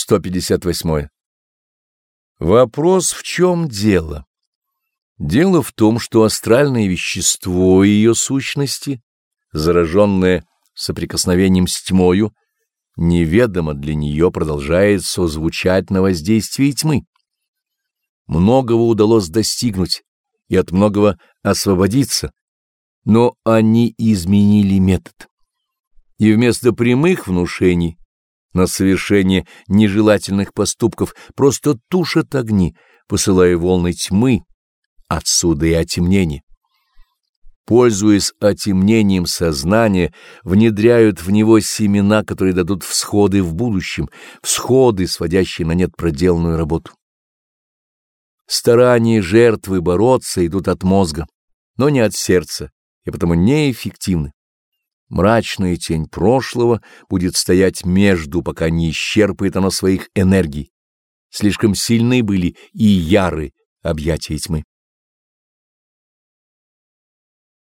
158. Вопрос в чем дело? Дело в том, что астральное вещество и ее сущности, зараженное соприкосновением с тьмою, неведомо для нее продолжает созвучать на воздействии тьмы. Многого удалось достигнуть и от многого освободиться, но они изменили метод. И вместо прямых внушений на совершение нежелательных поступков просто тушат огни, посылая волны тьмы, отсюда и отемнение. Пользуясь отемнением сознания, внедряют в него семена, которые дадут всходы в будущем, всходы, сводящие на нет проделанную работу. Старания жертвы бороться идут от мозга, но не от сердца, и потому неэффективны. Мрачная тень прошлого будет стоять между, пока не исчерпает оно своих энергий. Слишком сильны были и яры объятия тьмы.